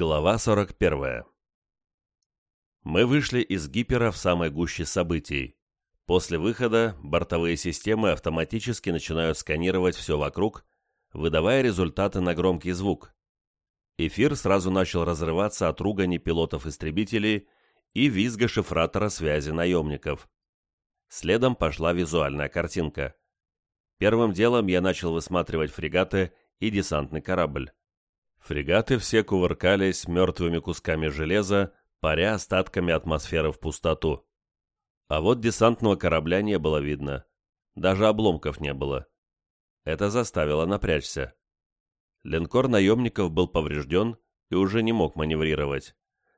Глава 41. Мы вышли из гипера в самой гуще событий. После выхода бортовые системы автоматически начинают сканировать все вокруг, выдавая результаты на громкий звук. Эфир сразу начал разрываться от ругани пилотов-истребителей и визга шифратора связи наемников. Следом пошла визуальная картинка. Первым делом я начал высматривать фрегаты и десантный корабль. Фрегаты все кувыркались мертвыми кусками железа, паря остатками атмосферы в пустоту. А вот десантного корабля не было видно. Даже обломков не было. Это заставило напрячься. Линкор наемников был поврежден и уже не мог маневрировать.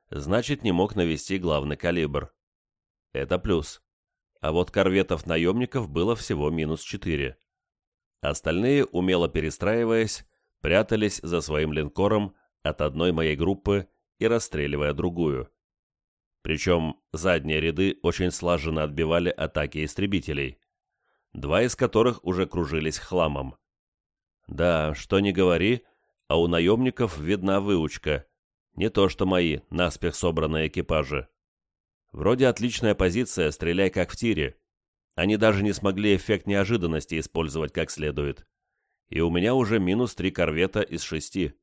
Значит, не мог навести главный калибр. Это плюс. А вот корветов наемников было всего минус 4. Остальные, умело перестраиваясь, прятались за своим линкором от одной моей группы и расстреливая другую. Причем задние ряды очень слаженно отбивали атаки истребителей, два из которых уже кружились хламом. Да, что ни говори, а у наемников видна выучка, не то что мои наспех собранные экипажи. Вроде отличная позиция, стреляй как в тире. Они даже не смогли эффект неожиданности использовать как следует и у меня уже минус три корвета из шести.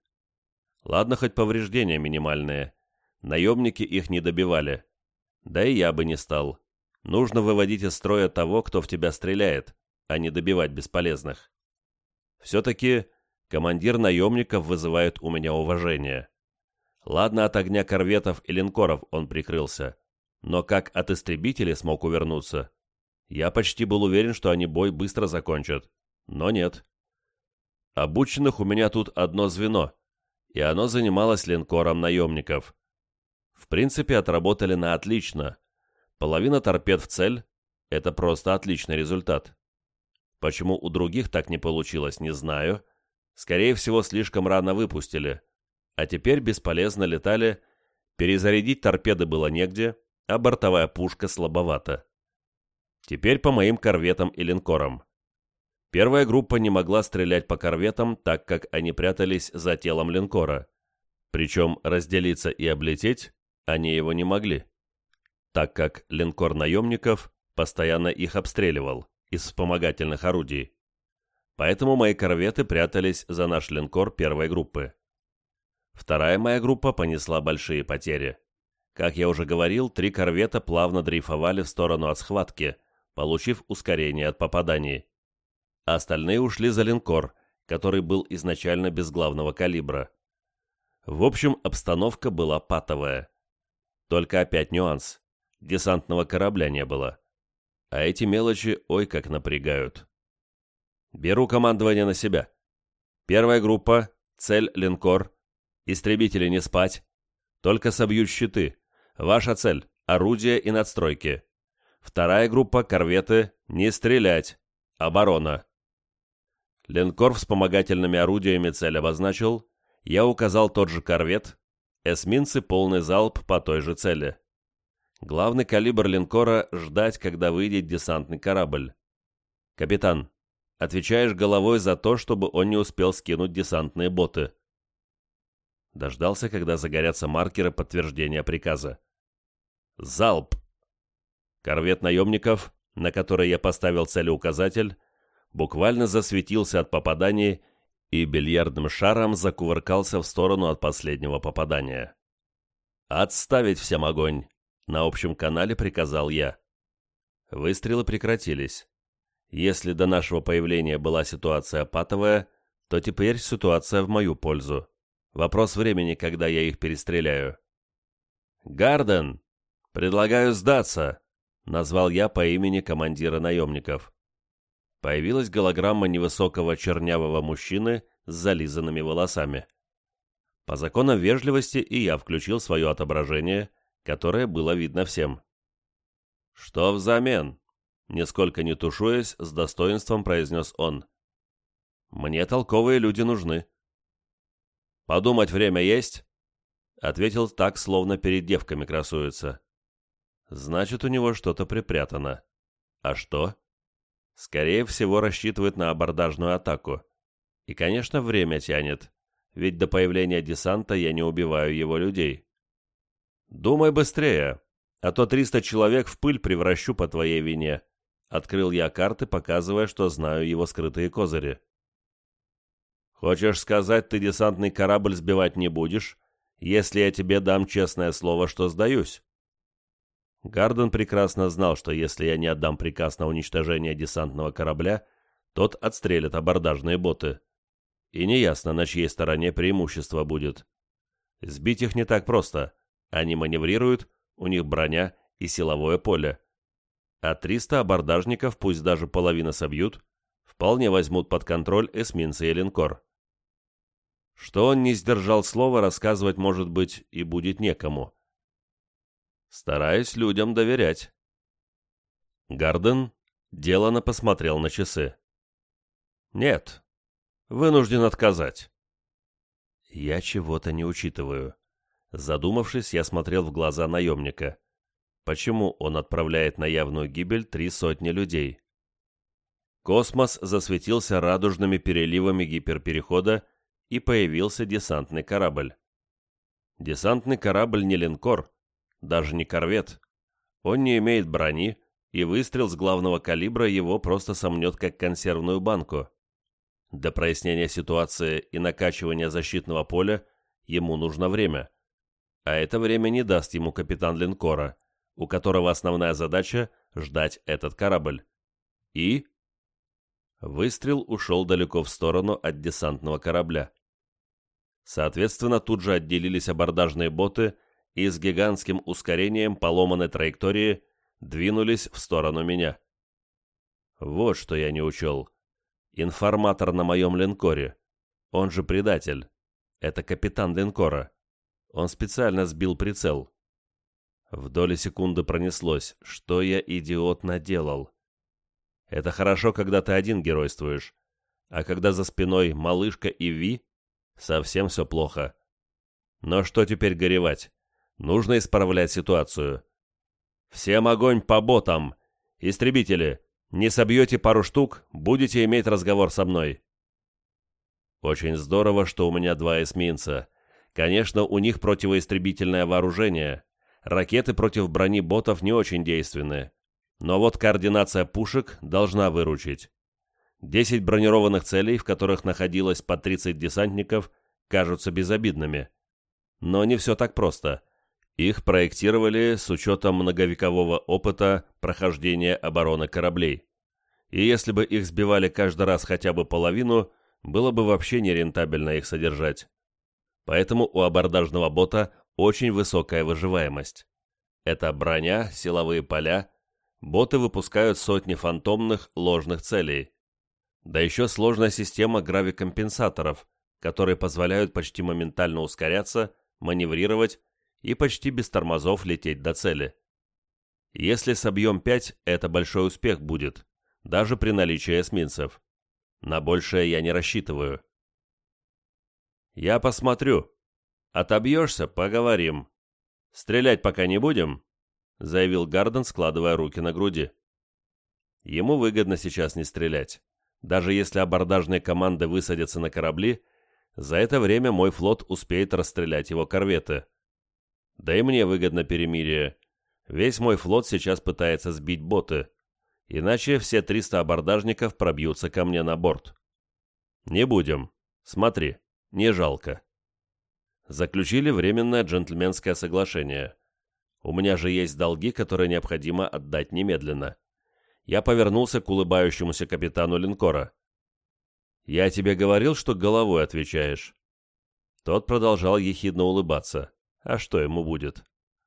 Ладно, хоть повреждения минимальные. Наемники их не добивали. Да и я бы не стал. Нужно выводить из строя того, кто в тебя стреляет, а не добивать бесполезных. Все-таки командир наемников вызывает у меня уважение. Ладно, от огня корветов и линкоров он прикрылся, но как от истребителей смог увернуться? Я почти был уверен, что они бой быстро закончат, но нет. Обученных у меня тут одно звено, и оно занималось линкором наемников. В принципе, отработали на отлично. Половина торпед в цель — это просто отличный результат. Почему у других так не получилось, не знаю. Скорее всего, слишком рано выпустили. А теперь бесполезно летали, перезарядить торпеды было негде, а бортовая пушка слабовата. Теперь по моим корветам и линкорам. Первая группа не могла стрелять по корветам, так как они прятались за телом линкора. Причем разделиться и облететь они его не могли, так как линкор наемников постоянно их обстреливал из вспомогательных орудий. Поэтому мои корветы прятались за наш линкор первой группы. Вторая моя группа понесла большие потери. Как я уже говорил, три корвета плавно дрейфовали в сторону от схватки, получив ускорение от попаданий а остальные ушли за линкор, который был изначально без главного калибра. В общем, обстановка была патовая. Только опять нюанс. Десантного корабля не было. А эти мелочи ой как напрягают. Беру командование на себя. Первая группа, цель линкор. Истребители не спать. Только собьют щиты. Ваша цель – орудия и надстройки. Вторая группа, корветы, не стрелять. Оборона. Линкор вспомогательными орудиями цель обозначил, я указал тот же корвет, эсминцы полный залп по той же цели. Главный калибр линкора — ждать, когда выйдет десантный корабль. Капитан, отвечаешь головой за то, чтобы он не успел скинуть десантные боты. Дождался, когда загорятся маркеры подтверждения приказа. Залп! Корвет наемников, на который я поставил целеуказатель, буквально засветился от попадания и бильярдным шаром закувыркался в сторону от последнего попадания. «Отставить всем огонь!» — на общем канале приказал я. Выстрелы прекратились. Если до нашего появления была ситуация патовая, то теперь ситуация в мою пользу. Вопрос времени, когда я их перестреляю. «Гарден! Предлагаю сдаться!» — назвал я по имени командира наемников появилась голограмма невысокого чернявого мужчины с зализанными волосами. По законам вежливости и я включил свое отображение, которое было видно всем. «Что взамен?» — нисколько не тушуясь, с достоинством произнес он. «Мне толковые люди нужны». «Подумать время есть?» — ответил так, словно перед девками красуется. «Значит, у него что-то припрятано. А что?» Скорее всего, рассчитывает на абордажную атаку. И, конечно, время тянет. ведь до появления десанта я не убиваю его людей. Думай быстрее, а то 300 человек в пыль превращу по твоей вине. Открыл я карты, показывая, что знаю его скрытые козыри. Хочешь сказать, ты десантный корабль сбивать не будешь, если я тебе дам честное слово, что сдаюсь? Гарден прекрасно знал, что если я не отдам приказ на уничтожение десантного корабля, тот отстрелит абордажные боты. И неясно, на чьей стороне преимущество будет. Сбить их не так просто. Они маневрируют, у них броня и силовое поле. А 300 абордажников, пусть даже половина собьют, вполне возьмут под контроль эсминцы и линкор. Что он не сдержал слова, рассказывать, может быть, и будет некому. Стараюсь людям доверять. Гарден делано посмотрел на часы. Нет, вынужден отказать. Я чего-то не учитываю. Задумавшись, я смотрел в глаза наемника. Почему он отправляет на явную гибель три сотни людей? Космос засветился радужными переливами гиперперехода, и появился десантный корабль. Десантный корабль не линкор, даже не корвет. Он не имеет брони, и выстрел с главного калибра его просто сомнет как консервную банку. Для прояснения ситуации и накачивания защитного поля ему нужно время. А это время не даст ему капитан линкора, у которого основная задача – ждать этот корабль. И... Выстрел ушел далеко в сторону от десантного корабля. Соответственно, тут же отделились абордажные боты – и с гигантским ускорением поломанной траектории двинулись в сторону меня. Вот что я не учел. Информатор на моем линкоре. Он же предатель. Это капитан линкора. Он специально сбил прицел. В доли секунды пронеслось, что я, идиот, наделал. Это хорошо, когда ты один геройствуешь, а когда за спиной малышка и Ви, совсем все плохо. Но что теперь горевать? Нужно исправлять ситуацию. Всем огонь по ботам! Истребители, не собьете пару штук, будете иметь разговор со мной. Очень здорово, что у меня два эсминца. Конечно, у них противоистребительное вооружение. Ракеты против брони ботов не очень действенны. Но вот координация пушек должна выручить. Десять бронированных целей, в которых находилось по 30 десантников, кажутся безобидными. Но не все так просто. Их проектировали с учетом многовекового опыта прохождения обороны кораблей. И если бы их сбивали каждый раз хотя бы половину, было бы вообще нерентабельно их содержать. Поэтому у абордажного бота очень высокая выживаемость. Это броня, силовые поля, боты выпускают сотни фантомных ложных целей. Да еще сложная система гравикомпенсаторов, которые позволяют почти моментально ускоряться, маневрировать и почти без тормозов лететь до цели. Если собьем 5, это большой успех будет, даже при наличии эсминцев. На большее я не рассчитываю. Я посмотрю. Отобьешься – поговорим. Стрелять пока не будем, заявил Гарден, складывая руки на груди. Ему выгодно сейчас не стрелять. Даже если абордажные команды высадятся на корабли, за это время мой флот успеет расстрелять его корветы. Да и мне выгодно перемирие. Весь мой флот сейчас пытается сбить боты, иначе все 300 абордажников пробьются ко мне на борт. Не будем. Смотри, не жалко. Заключили временное джентльменское соглашение. У меня же есть долги, которые необходимо отдать немедленно. Я повернулся к улыбающемуся капитану линкора. «Я тебе говорил, что головой отвечаешь». Тот продолжал ехидно улыбаться. А что ему будет?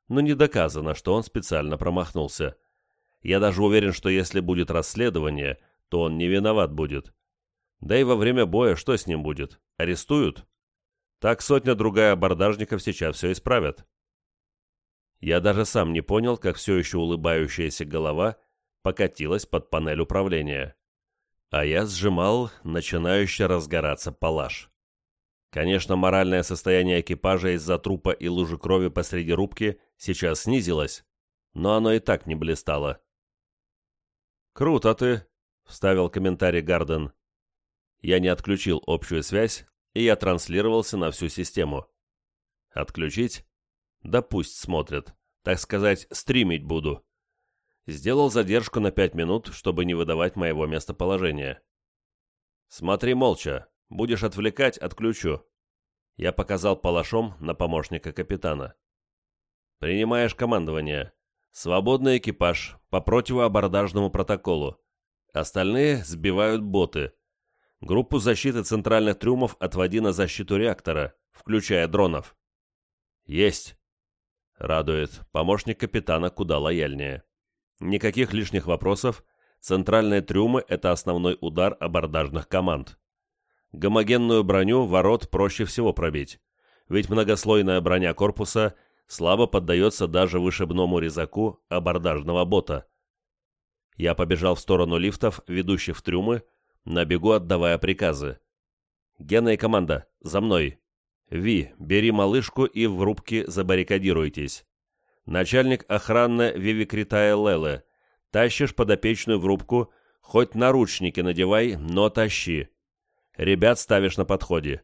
Но ну, не доказано, что он специально промахнулся. Я даже уверен, что если будет расследование, то он не виноват будет. Да и во время боя что с ним будет? Арестуют? Так сотня-другая абордажников сейчас все исправят. Я даже сам не понял, как все еще улыбающаяся голова покатилась под панель управления. А я сжимал начинающий разгораться палаш. Конечно, моральное состояние экипажа из-за трупа и лужи крови посреди рубки сейчас снизилось, но оно и так не блистало. «Круто ты», — вставил комментарий Гарден. Я не отключил общую связь и я транслировался на всю систему. Отключить? Да пусть смотрят. Так сказать, стримить буду. Сделал задержку на пять минут, чтобы не выдавать моего местоположения. Смотри молча. Будешь отвлекать, отключу. Я показал палашом на помощника капитана. Принимаешь командование. Свободный экипаж по противоабордажному протоколу. Остальные сбивают боты. Группу защиты центральных трюмов отводи на защиту реактора, включая дронов. Есть. Радует. Помощник капитана куда лояльнее. Никаких лишних вопросов. Центральные трюмы – это основной удар абордажных команд. Гомогенную броню ворот проще всего пробить, ведь многослойная броня корпуса слабо поддается даже вышибному резаку абордажного бота. Я побежал в сторону лифтов, ведущих в трюмы, на бегу отдавая приказы. «Гена и команда, за мной!» «Ви, бери малышку и в рубке забаррикадируйтесь!» «Начальник охраны Вивикритая Леле, тащишь подопечную в рубку, хоть наручники надевай, но тащи!» Ребят ставишь на подходе.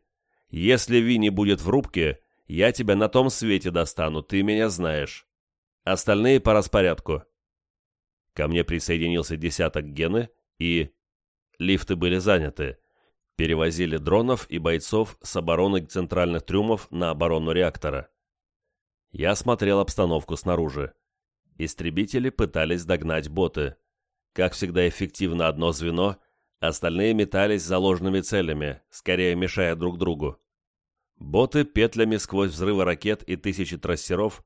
Если Ви не будет в рубке, я тебя на том свете достану, ты меня знаешь. Остальные по распорядку. Ко мне присоединился десяток гены, и... Лифты были заняты. Перевозили дронов и бойцов с обороны центральных трюмов на оборону реактора. Я смотрел обстановку снаружи. Истребители пытались догнать боты. Как всегда эффективно одно звено, Остальные метались за ложными целями, скорее мешая друг другу. Боты петлями сквозь взрывы ракет и тысячи трассеров,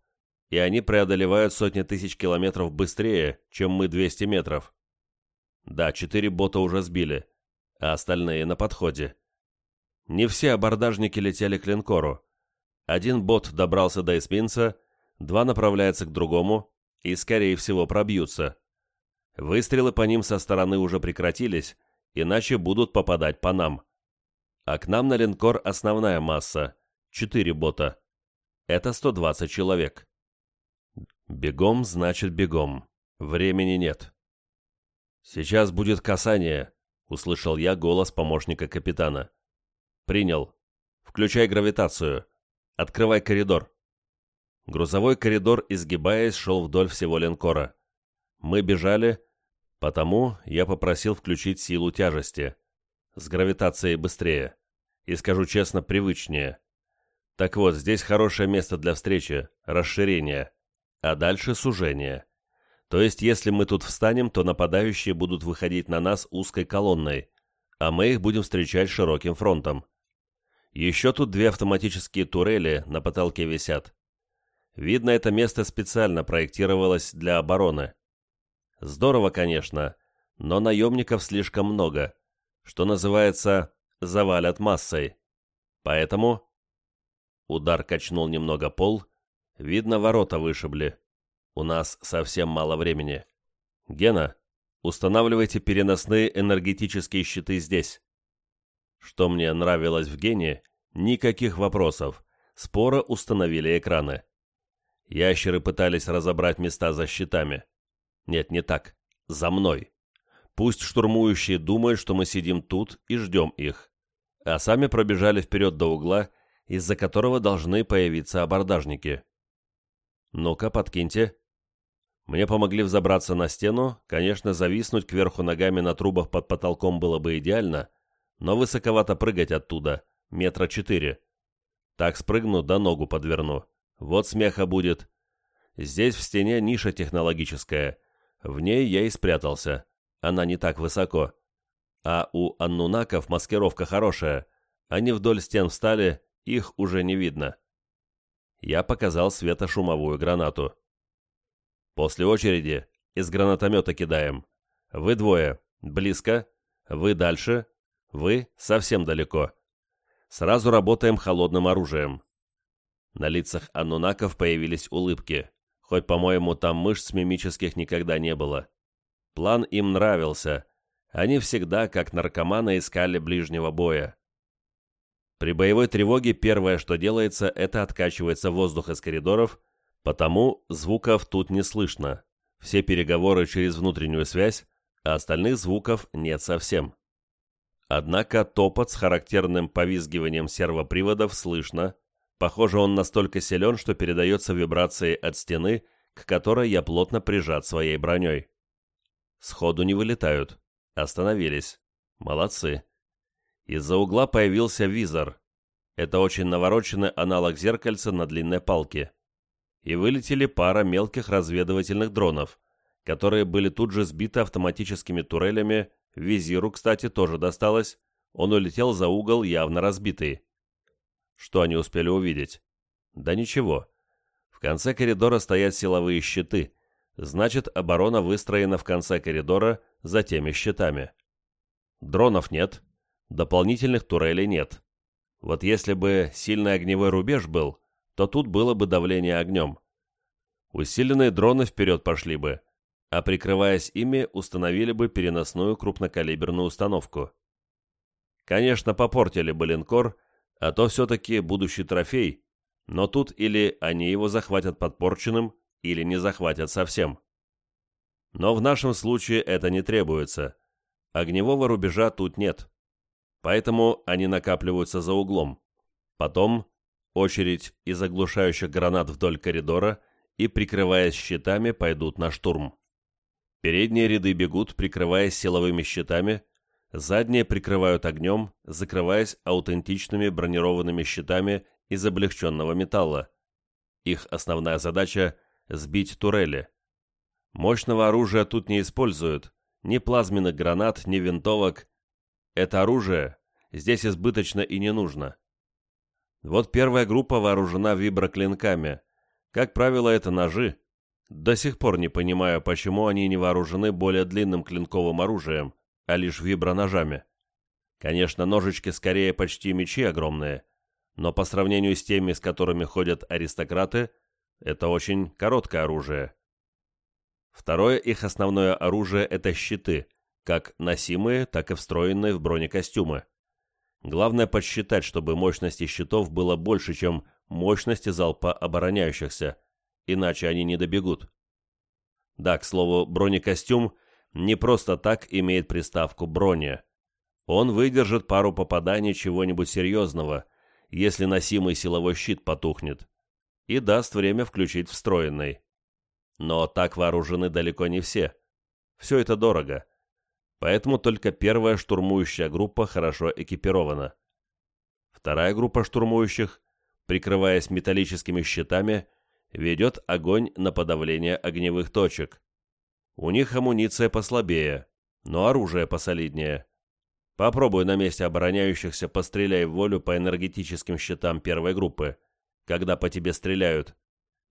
и они преодолевают сотни тысяч километров быстрее, чем мы 200 метров. Да, четыре бота уже сбили, а остальные на подходе. Не все абордажники летели к линкору. Один бот добрался до эсминца, два направляются к другому и, скорее всего, пробьются. Выстрелы по ним со стороны уже прекратились, иначе будут попадать по нам. А к нам на линкор основная масса – 4 бота. Это 120 человек. Бегом значит бегом. Времени нет. «Сейчас будет касание», — услышал я голос помощника капитана. «Принял. Включай гравитацию. Открывай коридор». Грузовой коридор, изгибаясь, шел вдоль всего линкора. Мы бежали, Потому я попросил включить силу тяжести. С гравитацией быстрее. И, скажу честно, привычнее. Так вот, здесь хорошее место для встречи, расширения. А дальше сужение. То есть, если мы тут встанем, то нападающие будут выходить на нас узкой колонной, а мы их будем встречать широким фронтом. Еще тут две автоматические турели на потолке висят. Видно, это место специально проектировалось для обороны. Здорово, конечно, но наемников слишком много, что называется, завалят массой. Поэтому... Удар качнул немного пол, видно, ворота вышибли. У нас совсем мало времени. Гена, устанавливайте переносные энергетические щиты здесь. Что мне нравилось в Гене, никаких вопросов. Споро установили экраны. Ящеры пытались разобрать места за щитами. Нет, не так. За мной. Пусть штурмующие думают, что мы сидим тут и ждем их. А сами пробежали вперед до угла, из-за которого должны появиться абордажники. Ну-ка, подкиньте. Мне помогли взобраться на стену, конечно, зависнуть кверху ногами на трубах под потолком было бы идеально, но высоковато прыгать оттуда, метра четыре. Так спрыгну, да ногу подверну. Вот смеха будет. Здесь в стене ниша технологическая, в ней я и спрятался. Она не так высоко. А у аннунаков маскировка хорошая. Они вдоль стен встали, их уже не видно. Я показал светошумовую гранату. После очереди из гранатомета кидаем. Вы двое, близко. Вы дальше. Вы совсем далеко. Сразу работаем холодным оружием. На лицах аннунаков появились улыбки хоть, по-моему, там мышц мимических никогда не было. План им нравился. Они всегда, как наркоманы, искали ближнего боя. При боевой тревоге первое, что делается, это откачивается воздух из коридоров, потому звуков тут не слышно. Все переговоры через внутреннюю связь, а остальных звуков нет совсем. Однако топот с характерным повизгиванием сервоприводов слышно. Похоже, он настолько силен, что передается вибрации от стены, к которой я плотно прижат своей броней. Сходу не вылетают. Остановились. Молодцы. Из-за угла появился визор. Это очень навороченный аналог зеркальца на длинной палке. И вылетели пара мелких разведывательных дронов, которые были тут же сбиты автоматическими турелями Визиру, кстати, тоже досталось. Он улетел за угол, явно разбитый. Что они успели увидеть? Да ничего. В конце коридора стоят силовые щиты. Значит, оборона выстроена в конце коридора за теми щитами. Дронов нет. Дополнительных турелей нет. Вот если бы сильный огневой рубеж был, то тут было бы давление огнем. Усиленные дроны вперед пошли бы, а прикрываясь ими, установили бы переносную крупнокалиберную установку. Конечно, попортили бы линкор, а то все-таки будущий трофей, но тут или они его захватят подпорченным, или не захватят совсем. Но в нашем случае это не требуется. Огневого рубежа тут нет. Поэтому они накапливаются за углом. Потом очередь из оглушающих гранат вдоль коридора и, прикрываясь щитами, пойдут на штурм. Передние ряды бегут, прикрываясь силовыми щитами, задние прикрывают огнем, закрываясь аутентичными бронированными щитами из облегченного металла. Их основная задача – сбить турели. Мощного оружия тут не используют, ни плазменных гранат, ни винтовок. Это оружие здесь избыточно и не нужно. Вот первая группа вооружена виброклинками. Как правило, это ножи, до сих пор не понимаю, почему они не вооружены более длинным клинковым оружием, а лишь виброножами. Конечно, ножички скорее почти мечи огромные, но по сравнению с теми, с которыми ходят аристократы, это очень короткое оружие. Второе их основное оружие – это щиты, как носимые, так и встроенные в бронекостюмы. Главное подсчитать, чтобы мощности щитов было больше, чем мощности залпа обороняющихся – иначе они не добегут. Да, к слову, бронекостюм не просто так имеет приставку «броня». Он выдержит пару попаданий чего-нибудь серьезного, если носимый силовой щит потухнет, и даст время включить встроенный. Но так вооружены далеко не все. Все это дорого. Поэтому только первая штурмующая группа хорошо экипирована. Вторая группа штурмующих, прикрываясь металлическими щитами, ведет огонь на подавление огневых точек. У них амуниция послабее, но оружие посолиднее. Попробуй на месте обороняющихся постреляй в волю по энергетическим щитам первой группы, когда по тебе стреляют.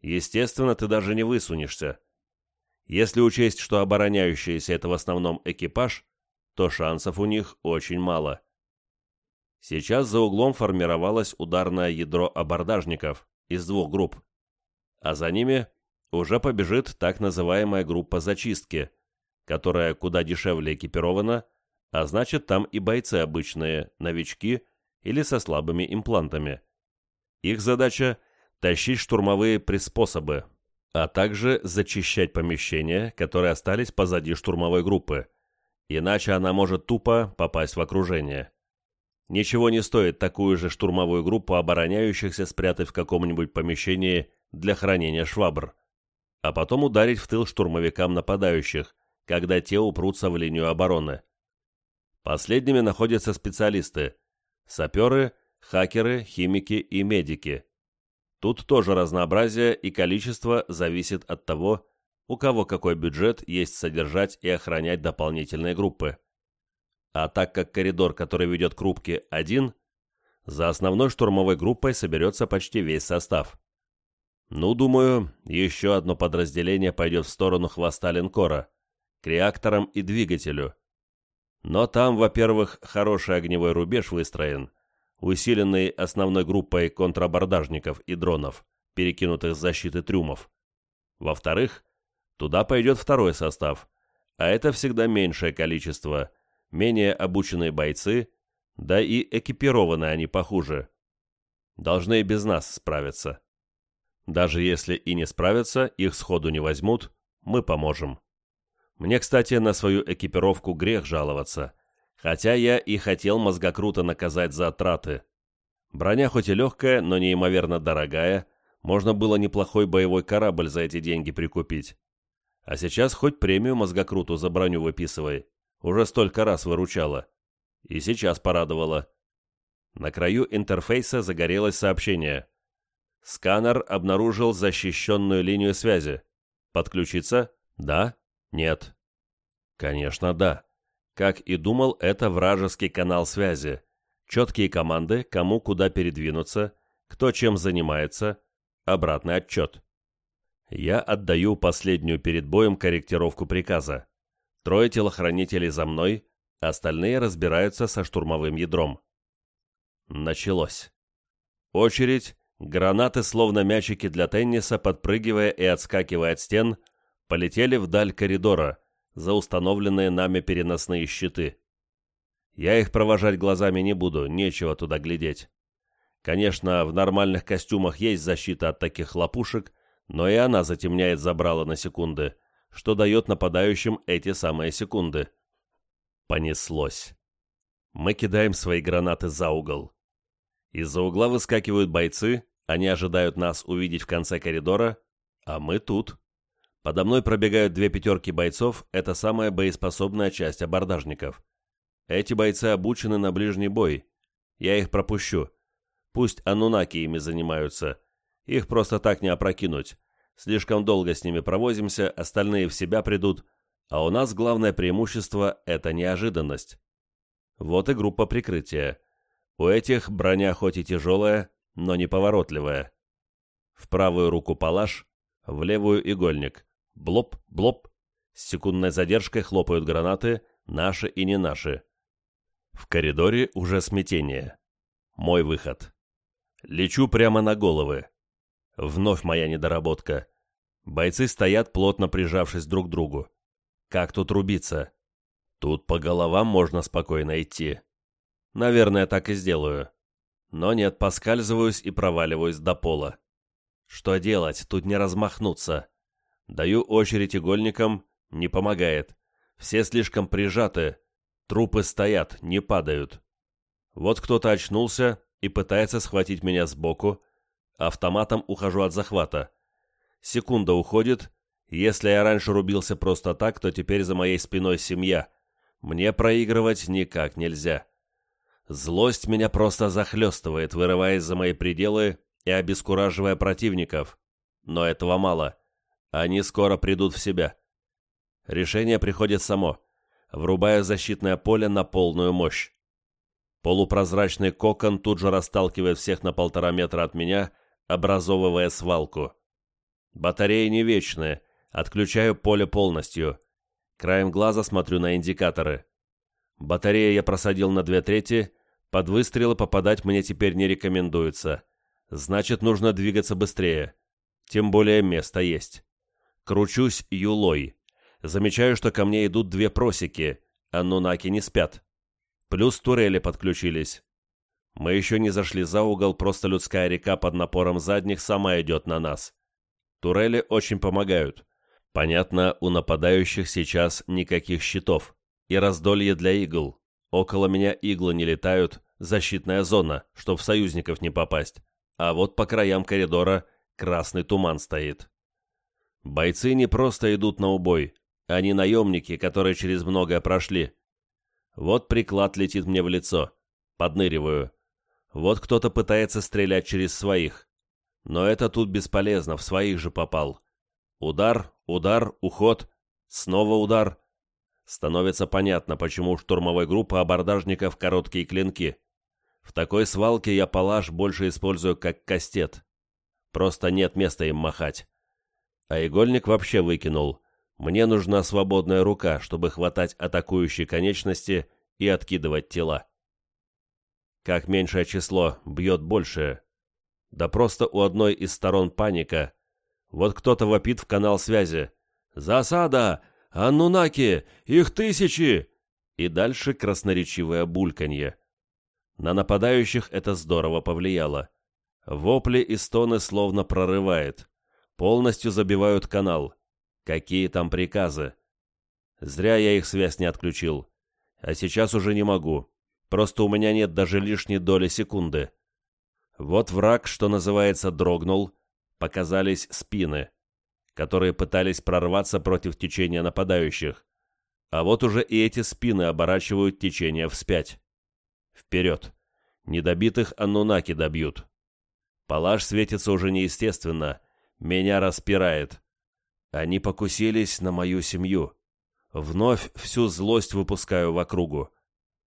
Естественно, ты даже не высунешься. Если учесть, что обороняющиеся это в основном экипаж, то шансов у них очень мало. Сейчас за углом формировалось ударное ядро абордажников из двух групп а за ними уже побежит так называемая группа зачистки, которая куда дешевле экипирована, а значит там и бойцы обычные, новички или со слабыми имплантами. Их задача – тащить штурмовые приспособы, а также зачищать помещения, которые остались позади штурмовой группы, иначе она может тупо попасть в окружение. Ничего не стоит такую же штурмовую группу обороняющихся спрятать в каком-нибудь помещении для хранения швабр, а потом ударить в тыл штурмовикам нападающих, когда те упрутся в линию обороны. Последними находятся специалисты – саперы, хакеры, химики и медики. Тут тоже разнообразие и количество зависит от того, у кого какой бюджет есть содержать и охранять дополнительные группы. А так как коридор, который ведет к рубке, один, за основной штурмовой группой соберется почти весь состав. Ну, думаю, еще одно подразделение пойдет в сторону хвоста линкора, к реакторам и двигателю. Но там, во-первых, хороший огневой рубеж выстроен, усиленный основной группой контрабордажников и дронов, перекинутых с защиты трюмов. Во-вторых, туда пойдет второй состав, а это всегда меньшее количество, менее обученные бойцы, да и экипированы они похуже. Должны и без нас справиться. Даже если и не справятся, их сходу не возьмут, мы поможем. Мне, кстати, на свою экипировку грех жаловаться. Хотя я и хотел мозгокруто наказать за траты. Броня хоть и легкая, но неимоверно дорогая, можно было неплохой боевой корабль за эти деньги прикупить. А сейчас хоть премию мозгокруту за броню выписывай. Уже столько раз выручала. И сейчас порадовала. На краю интерфейса загорелось сообщение. Сканер обнаружил защищенную линию связи. Подключиться? Да? Нет? Конечно, да. Как и думал, это вражеский канал связи. Четкие команды, кому куда передвинуться, кто чем занимается, обратный отчет. Я отдаю последнюю перед боем корректировку приказа. Трое телохранителей за мной, остальные разбираются со штурмовым ядром. Началось. Очередь, гранаты, словно мячики для тенниса, подпрыгивая и отскакивая от стен, полетели вдаль коридора, за установленные нами переносные щиты. Я их провожать глазами не буду, нечего туда глядеть. Конечно, в нормальных костюмах есть защита от таких лопушек, но и она затемняет забрало на секунды, что дает нападающим эти самые секунды. Понеслось. Мы кидаем свои гранаты за угол. Из-за угла выскакивают бойцы, они ожидают нас увидеть в конце коридора, а мы тут. Подо мной пробегают две пятерки бойцов, это самая боеспособная часть абордажников. Эти бойцы обучены на ближний бой. Я их пропущу. Пусть анунаки ими занимаются. Их просто так не опрокинуть. Слишком долго с ними провозимся, остальные в себя придут, а у нас главное преимущество – это неожиданность. Вот и группа прикрытия. У этих броня хоть и тяжелая, но неповоротливая. В правую руку палаш, в левую игольник. Блоп, блоп. С секундной задержкой хлопают гранаты, наши и не наши. В коридоре уже смятение. Мой выход. Лечу прямо на головы. Вновь моя недоработка. Бойцы стоят, плотно прижавшись друг к другу. Как тут рубиться? Тут по головам можно спокойно идти. Наверное, так и сделаю. Но нет, поскальзываюсь и проваливаюсь до пола. Что делать? Тут не размахнуться. Даю очередь игольникам, не помогает. Все слишком прижаты. Трупы стоят, не падают. Вот кто-то очнулся и пытается схватить меня сбоку. Автоматом ухожу от захвата. Секунда уходит. Если я раньше рубился просто так, то теперь за моей спиной семья. Мне проигрывать никак нельзя. Злость меня просто захлестывает, вырываясь за мои пределы и обескураживая противников. Но этого мало. Они скоро придут в себя. Решение приходит само. Врубая защитное поле на полную мощь. Полупрозрачный кокон тут же расталкивает всех на полтора метра от меня, образовывая свалку. Батареи не вечные. Отключаю поле полностью. Краем глаза смотрю на индикаторы. Батареи я просадил на две трети, под выстрелы попадать мне теперь не рекомендуется. Значит, нужно двигаться быстрее. Тем более место есть. Кручусь юлой. Замечаю, что ко мне идут две просеки, а нунаки не спят. Плюс турели подключились. Мы еще не зашли за угол, просто людская река под напором задних сама идет на нас. Турели очень помогают. Понятно, у нападающих сейчас никаких щитов. И раздолье для игл. Около меня иглы не летают, защитная зона, чтоб в союзников не попасть. А вот по краям коридора красный туман стоит. Бойцы не просто идут на убой, они наемники, которые через многое прошли. Вот приклад летит мне в лицо. Подныриваю. Вот кто-то пытается стрелять через своих. Но это тут бесполезно, в своих же попал. Удар, удар, уход, снова удар. Становится понятно, почему у штурмовой группы абордажников короткие клинки. В такой свалке я палаш больше использую как кастет. Просто нет места им махать. А игольник вообще выкинул. Мне нужна свободная рука, чтобы хватать атакующие конечности и откидывать тела. Как меньшее число бьет большее. Да просто у одной из сторон паника. Вот кто-то вопит в канал связи. «Засада! «Аннунаки! Их тысячи!» И дальше красноречивое бульканье. На нападающих это здорово повлияло. Вопли и стоны словно прорывает. Полностью забивают канал. Какие там приказы? Зря я их связь не отключил. А сейчас уже не могу. Просто у меня нет даже лишней доли секунды. Вот враг, что называется, дрогнул, показались спины, которые пытались прорваться против течения нападающих. А вот уже и эти спины оборачивают течение вспять. Вперед. Недобитых аннунаки добьют. Палаш светится уже неестественно. Меня распирает. Они покусились на мою семью. Вновь всю злость выпускаю в округу.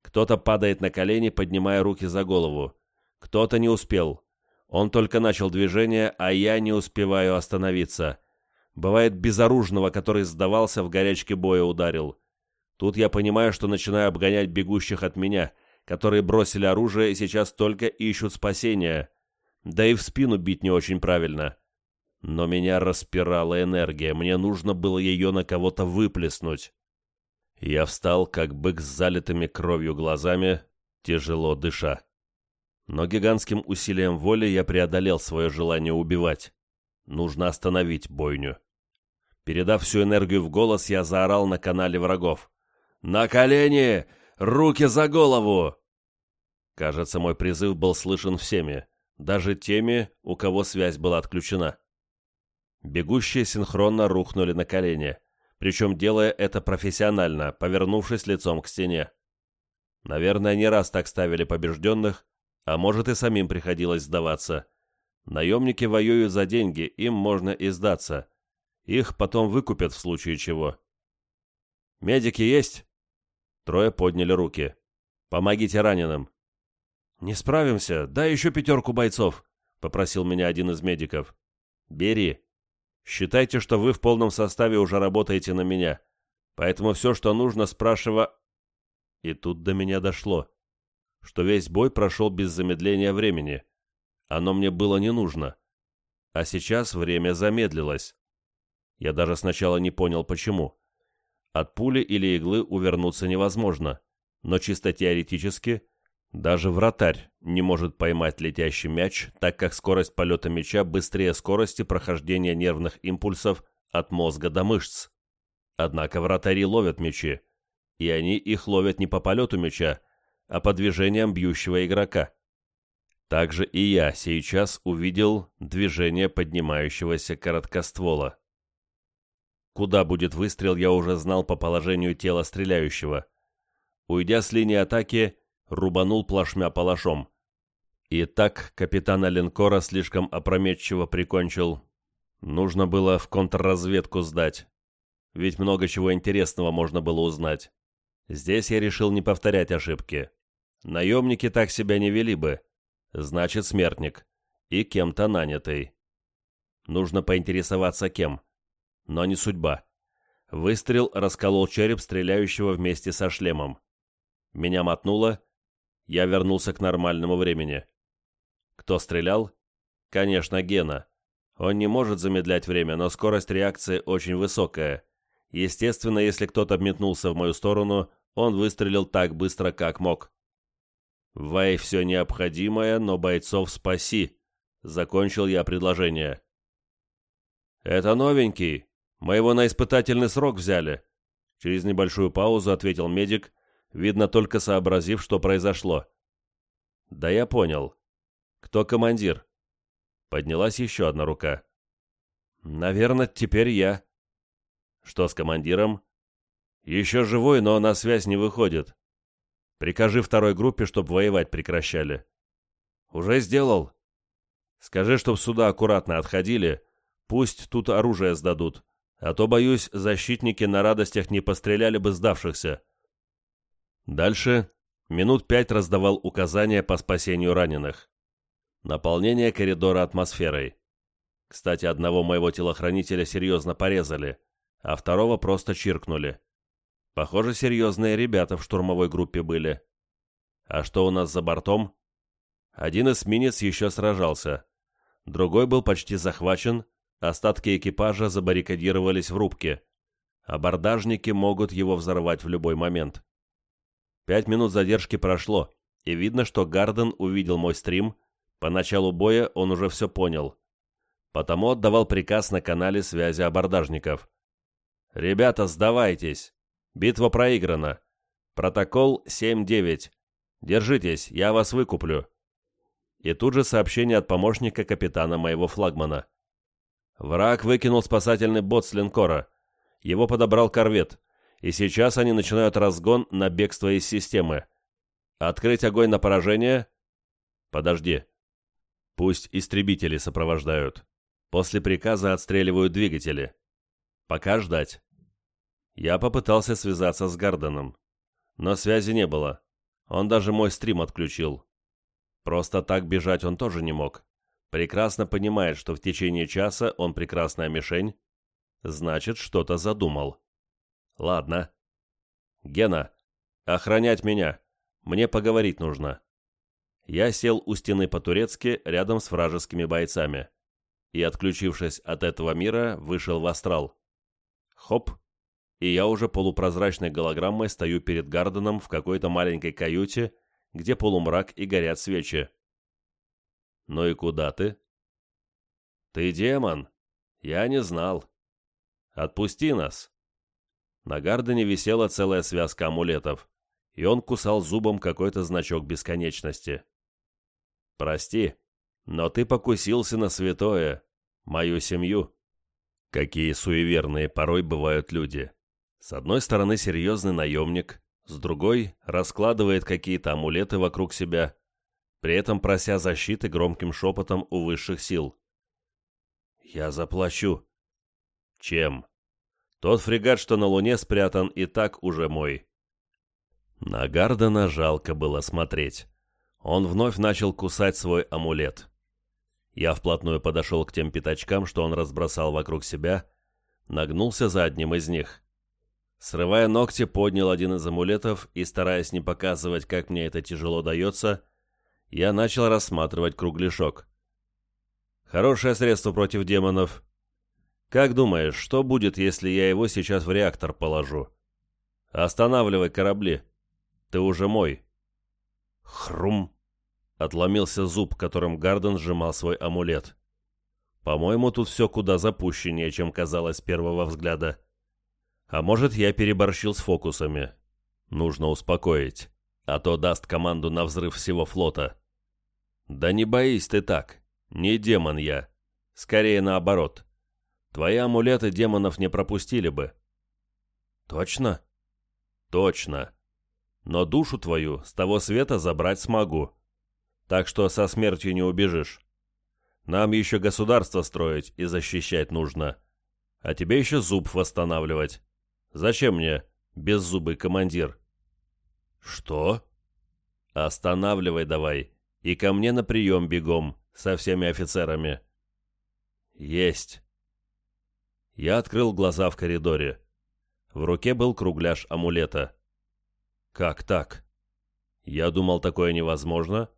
Кто-то падает на колени, поднимая руки за голову. Кто-то не успел. Он только начал движение, а я не успеваю остановиться. Бывает безоружного, который сдавался в горячке боя ударил. Тут я понимаю, что начинаю обгонять бегущих от меня, которые бросили оружие и сейчас только ищут спасения. Да и в спину бить не очень правильно. Но меня распирала энергия, мне нужно было ее на кого-то выплеснуть. Я встал, как бык с залитыми кровью глазами, тяжело дыша. Но гигантским усилием воли я преодолел свое желание убивать. Нужно остановить бойню. Передав всю энергию в голос, я заорал на канале врагов. «На колени! Руки за голову!» Кажется, мой призыв был слышен всеми, даже теми, у кого связь была отключена. Бегущие синхронно рухнули на колени, причем делая это профессионально, повернувшись лицом к стене. Наверное, не раз так ставили побежденных, а может и самим приходилось сдаваться. Наемники воюют за деньги, им можно и сдаться. Их потом выкупят в случае чего. «Медики есть?» Трое подняли руки. «Помогите раненым». «Не справимся, дай еще пятерку бойцов», — попросил меня один из медиков. «Бери. Считайте, что вы в полном составе уже работаете на меня. Поэтому все, что нужно, спрашива...» И тут до меня дошло, что весь бой прошел без замедления времени. Оно мне было не нужно. А сейчас время замедлилось. Я даже сначала не понял, почему. От пули или иглы увернуться невозможно, но чисто теоретически даже вратарь не может поймать летящий мяч, так как скорость полета мяча быстрее скорости прохождения нервных импульсов от мозга до мышц. Однако вратари ловят мячи, и они их ловят не по полету мяча, а по движениям бьющего игрока. Также и я сейчас увидел движение поднимающегося короткоствола. Куда будет выстрел, я уже знал по положению тела стреляющего. Уйдя с линии атаки, рубанул плашмя палашом. И так капитана линкора слишком опрометчиво прикончил. Нужно было в контрразведку сдать. Ведь много чего интересного можно было узнать. Здесь я решил не повторять ошибки. Наемники так себя не вели бы. Значит, смертник. И кем-то нанятый. Нужно поинтересоваться кем но не судьба. Выстрел расколол череп стреляющего вместе со шлемом. Меня мотнуло, я вернулся к нормальному времени. Кто стрелял? Конечно, Гена. Он не может замедлять время, но скорость реакции очень высокая. Естественно, если кто-то метнулся в мою сторону, он выстрелил так быстро, как мог. «Вэй, все необходимое, но бойцов спаси», — закончил я предложение. «Это новенький», мы его на испытательный срок взяли. Через небольшую паузу ответил медик, видно только сообразив, что произошло. Да я понял. Кто командир? Поднялась еще одна рука. Наверное, теперь я. Что с командиром? Еще живой, но на связь не выходит. Прикажи второй группе, чтоб воевать прекращали. Уже сделал. Скажи, чтоб сюда аккуратно отходили, пусть тут оружие сдадут а то, боюсь, защитники на радостях не постреляли бы сдавшихся. Дальше минут пять раздавал указания по спасению раненых. Наполнение коридора атмосферой. Кстати, одного моего телохранителя серьезно порезали, а второго просто чиркнули. Похоже, серьезные ребята в штурмовой группе были. А что у нас за бортом? Один эсминец еще сражался. Другой был почти захвачен, Остатки экипажа забаррикадировались в рубке. Абордажники могут его взорвать в любой момент. Пять минут задержки прошло, и видно, что Гарден увидел мой стрим. По началу боя он уже все понял. Потому отдавал приказ на канале связи абордажников. «Ребята, сдавайтесь. Битва проиграна. Протокол 7-9. Держитесь, я вас выкуплю. И тут же сообщение от помощника капитана моего флагмана. Враг выкинул спасательный бот с линкора. Его подобрал корвет. И сейчас они начинают разгон на бегство из системы. Открыть огонь на поражение? Подожди. Пусть истребители сопровождают. После приказа отстреливают двигатели. Пока ждать. Я попытался связаться с Гарденом. Но связи не было. Он даже мой стрим отключил. Просто так бежать он тоже не мог. Прекрасно понимает, что в течение часа он прекрасная мишень. Значит, что-то задумал. Ладно. Гена, охранять меня. Мне поговорить нужно. Я сел у стены по-турецки рядом с вражескими бойцами. И, отключившись от этого мира, вышел в астрал. Хоп, и я уже полупрозрачной голограммой стою перед Гарденом в какой-то маленькой каюте, где полумрак и горят свечи. «Ну и куда ты?» «Ты демон. Я не знал. Отпусти нас». На Гардене висела целая связка амулетов, и он кусал зубом какой-то значок бесконечности. «Прости, но ты покусился на святое, мою семью». Какие суеверные порой бывают люди. С одной стороны серьезный наемник, с другой раскладывает какие-то амулеты вокруг себя, при этом прося защиты громким шепотом у высших сил. «Я заплачу». «Чем?» «Тот фрегат, что на Луне спрятан, и так уже мой». На Гардена жалко было смотреть. Он вновь начал кусать свой амулет. Я вплотную подошел к тем пятачкам, что он разбросал вокруг себя, нагнулся за одним из них. Срывая ногти, поднял один из амулетов и, стараясь не показывать, как мне это тяжело дается, я начал рассматривать кругляшок. Хорошее средство против демонов. Как думаешь, что будет, если я его сейчас в реактор положу? Останавливай корабли. Ты уже мой. Хрум. Отломился зуб, которым Гарден сжимал свой амулет. По-моему, тут все куда запущеннее, чем казалось с первого взгляда. А может, я переборщил с фокусами. Нужно успокоить, а то даст команду на взрыв всего флота. Да не боись ты так. Не демон я. Скорее наоборот. Твои амулеты демонов не пропустили бы. Точно? Точно. Но душу твою с того света забрать смогу. Так что со смертью не убежишь. Нам еще государство строить и защищать нужно. А тебе еще зуб восстанавливать. Зачем мне беззубый командир? Что? Останавливай давай и ко мне на прием бегом со всеми офицерами. Есть. Я открыл глаза в коридоре. В руке был кругляш амулета. Как так? Я думал, такое невозможно.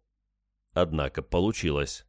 Однако получилось.